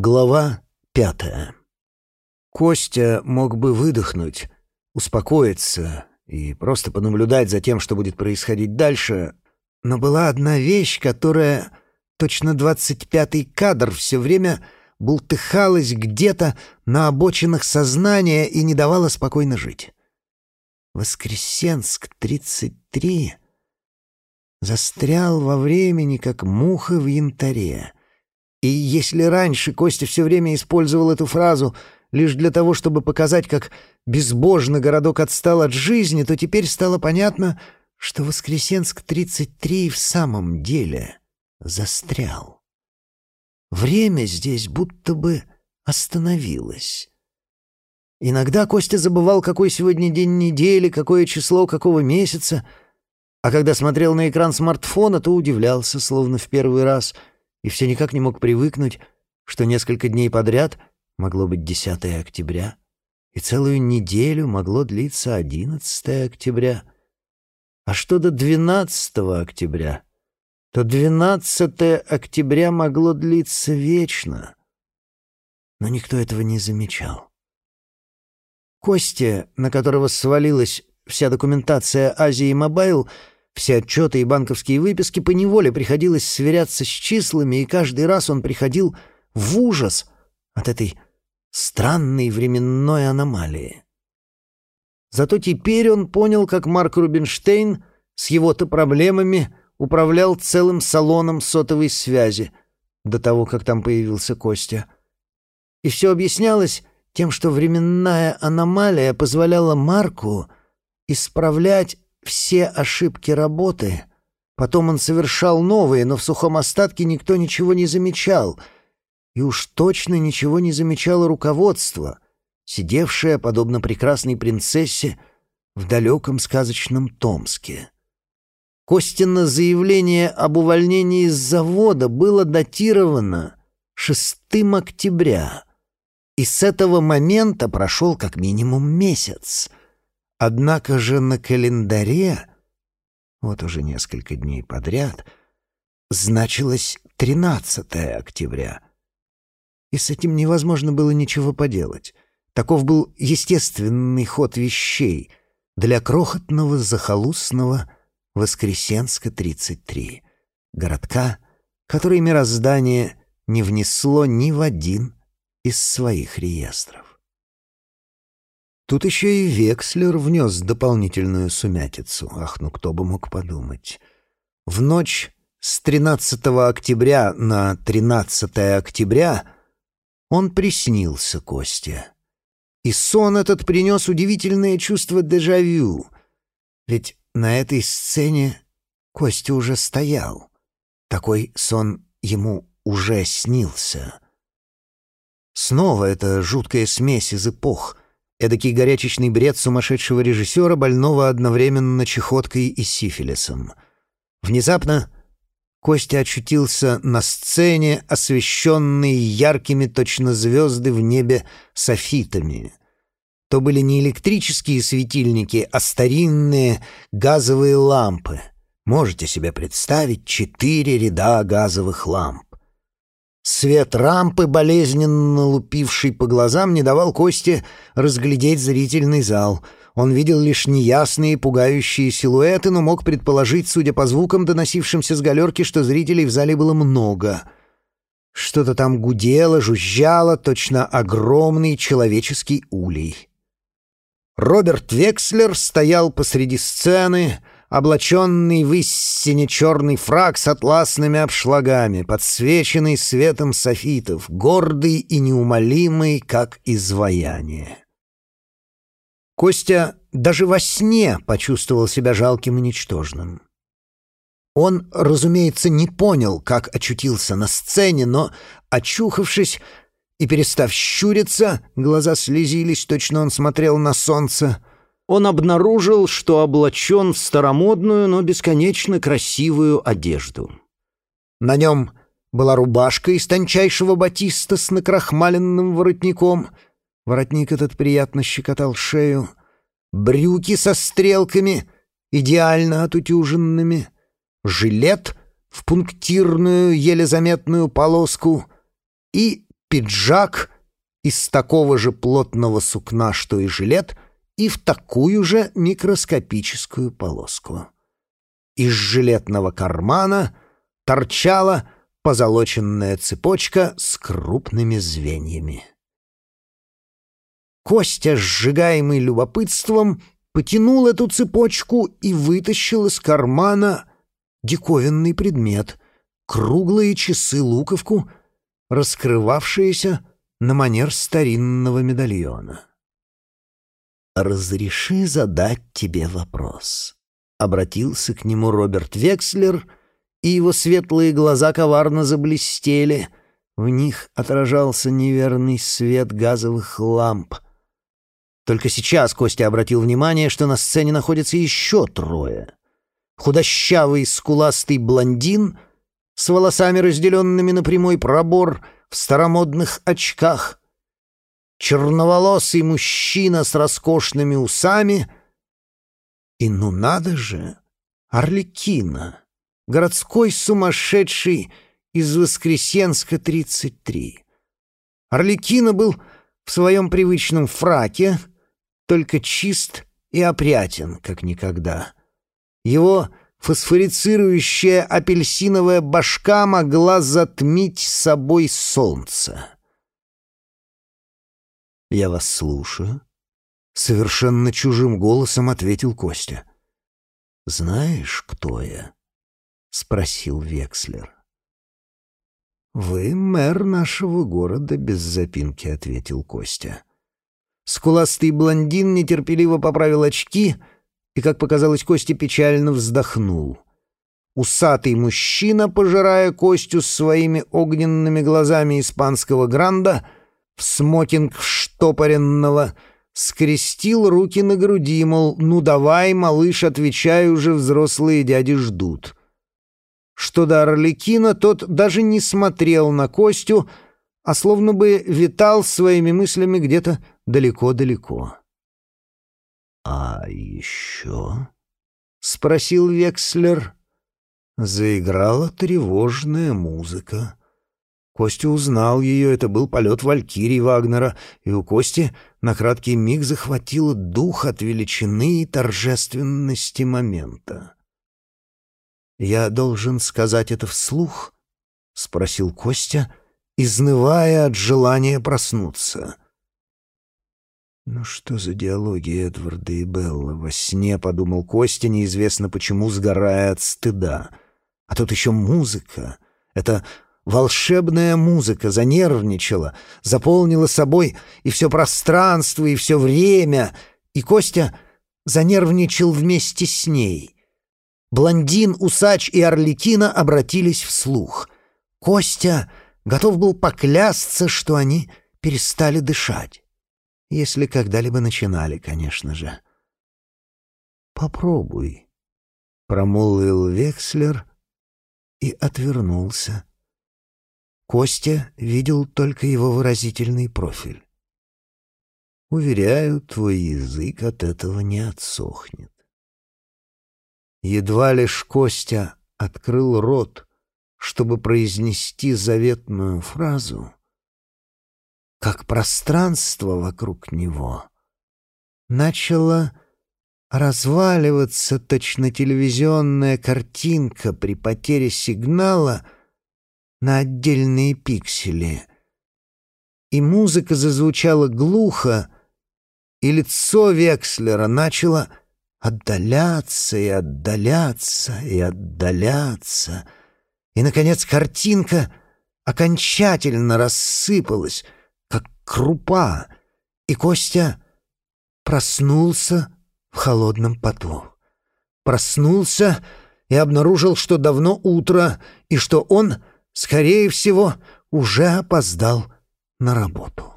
Глава пятая. Костя мог бы выдохнуть, успокоиться и просто понаблюдать за тем, что будет происходить дальше, но была одна вещь, которая, точно двадцать пятый кадр, все время бултыхалась где-то на обочинах сознания и не давала спокойно жить. Воскресенск, 33, застрял во времени, как муха в янтаре — и если раньше Костя все время использовал эту фразу лишь для того, чтобы показать, как безбожно городок отстал от жизни, то теперь стало понятно, что Воскресенск-33 в самом деле застрял. Время здесь будто бы остановилось. Иногда Костя забывал, какой сегодня день недели, какое число, какого месяца, а когда смотрел на экран смартфона, то удивлялся, словно в первый раз — и все никак не мог привыкнуть, что несколько дней подряд могло быть 10 октября, и целую неделю могло длиться 11 октября. А что до 12 октября, то 12 октября могло длиться вечно. Но никто этого не замечал. Костя, на которого свалилась вся документация Азии Мобайл, все отчеты и банковские выписки поневоле приходилось сверяться с числами, и каждый раз он приходил в ужас от этой странной временной аномалии. Зато теперь он понял, как Марк Рубинштейн с его-то проблемами управлял целым салоном сотовой связи до того, как там появился Костя. И все объяснялось тем, что временная аномалия позволяла Марку исправлять все ошибки работы. Потом он совершал новые, но в сухом остатке никто ничего не замечал. И уж точно ничего не замечало руководство, сидевшее, подобно прекрасной принцессе, в далеком сказочном Томске. Костина заявление об увольнении из завода было датировано 6 октября, и с этого момента прошел как минимум месяц — Однако же на календаре, вот уже несколько дней подряд, значилось 13 октября. И с этим невозможно было ничего поделать. Таков был естественный ход вещей для крохотного захолустного Воскресенска-33, городка, который мироздание не внесло ни в один из своих реестров. Тут еще и Векслер внес дополнительную сумятицу. Ах, ну кто бы мог подумать. В ночь с 13 октября на 13 октября он приснился Косте. И сон этот принес удивительное чувство дежавю. Ведь на этой сцене Костя уже стоял. Такой сон ему уже снился. Снова эта жуткая смесь из эпох — Эдакий горячечный бред сумасшедшего режиссера, больного одновременно чехоткой и сифилисом. Внезапно Костя очутился на сцене, освещенной яркими точно звезды в небе софитами. То были не электрические светильники, а старинные газовые лампы. Можете себе представить четыре ряда газовых ламп. Свет рампы, болезненно лупивший по глазам, не давал Косте разглядеть зрительный зал. Он видел лишь неясные, пугающие силуэты, но мог предположить, судя по звукам, доносившимся с галерки, что зрителей в зале было много. Что-то там гудело, жужжало, точно огромный человеческий улей. Роберт Векслер стоял посреди сцены — облаченный в истине черный фраг с атласными обшлагами, подсвеченный светом софитов, гордый и неумолимый, как изваяние. Костя даже во сне почувствовал себя жалким и ничтожным. Он, разумеется, не понял, как очутился на сцене, но, очухавшись и перестав щуриться, глаза слезились, точно он смотрел на солнце — он обнаружил, что облачен в старомодную, но бесконечно красивую одежду. На нем была рубашка из тончайшего батиста с накрахмаленным воротником. Воротник этот приятно щекотал шею. Брюки со стрелками, идеально отутюженными. Жилет в пунктирную, еле заметную полоску. И пиджак из такого же плотного сукна, что и жилет, и в такую же микроскопическую полоску. Из жилетного кармана торчала позолоченная цепочка с крупными звеньями. Костя, сжигаемый любопытством, потянул эту цепочку и вытащил из кармана диковинный предмет — круглые часы-луковку, раскрывавшиеся на манер старинного медальона. «Разреши задать тебе вопрос», — обратился к нему Роберт Векслер, и его светлые глаза коварно заблестели. В них отражался неверный свет газовых ламп. Только сейчас Костя обратил внимание, что на сцене находится еще трое. Худощавый скуластый блондин с волосами, разделенными на прямой пробор — в старомодных очках, черноволосый мужчина с роскошными усами и, ну надо же, Орликина, городской сумасшедший из Воскресенска, 33. Орликина был в своем привычном фраке, только чист и опрятен, как никогда. Его фосфорицирующая апельсиновая башка могла затмить собой солнце. «Я вас слушаю», — совершенно чужим голосом ответил Костя. «Знаешь, кто я?» — спросил Векслер. «Вы мэр нашего города», — без запинки ответил Костя. Скуластый блондин нетерпеливо поправил очки — и, как показалось Косте, печально вздохнул. Усатый мужчина, пожирая Костю своими огненными глазами испанского гранда, в смокинг штопоренного, скрестил руки на груди, мол, «Ну давай, малыш, отвечай уже, взрослые дяди ждут». Что до Орликина, тот даже не смотрел на Костю, а словно бы витал своими мыслями где-то далеко-далеко. «А еще?» — спросил Векслер. Заиграла тревожная музыка. Костя узнал ее, это был полет Валькирии Вагнера, и у Кости на краткий миг захватило дух от величины и торжественности момента. «Я должен сказать это вслух?» — спросил Костя, изнывая от желания проснуться — «Ну что за диалоги Эдварда и Белла? Во сне, — подумал Костя, неизвестно почему, сгорая от стыда. А тут еще музыка. Это волшебная музыка занервничала, заполнила собой и все пространство, и все время, и Костя занервничал вместе с ней. Блондин, усач и Орликина обратились вслух. Костя готов был поклясться, что они перестали дышать. Если когда-либо начинали, конечно же. «Попробуй», — промолвил Векслер и отвернулся. Костя видел только его выразительный профиль. Уверяю, твой язык от этого не отсохнет. Едва лишь Костя открыл рот, чтобы произнести заветную фразу — как пространство вокруг него начало разваливаться точно телевизионная картинка при потере сигнала на отдельные пиксели. И музыка зазвучала глухо, и лицо Векслера начало отдаляться и отдаляться и отдаляться. И, наконец, картинка окончательно рассыпалась — крупа, и Костя проснулся в холодном поту. Проснулся и обнаружил, что давно утро, и что он, скорее всего, уже опоздал на работу.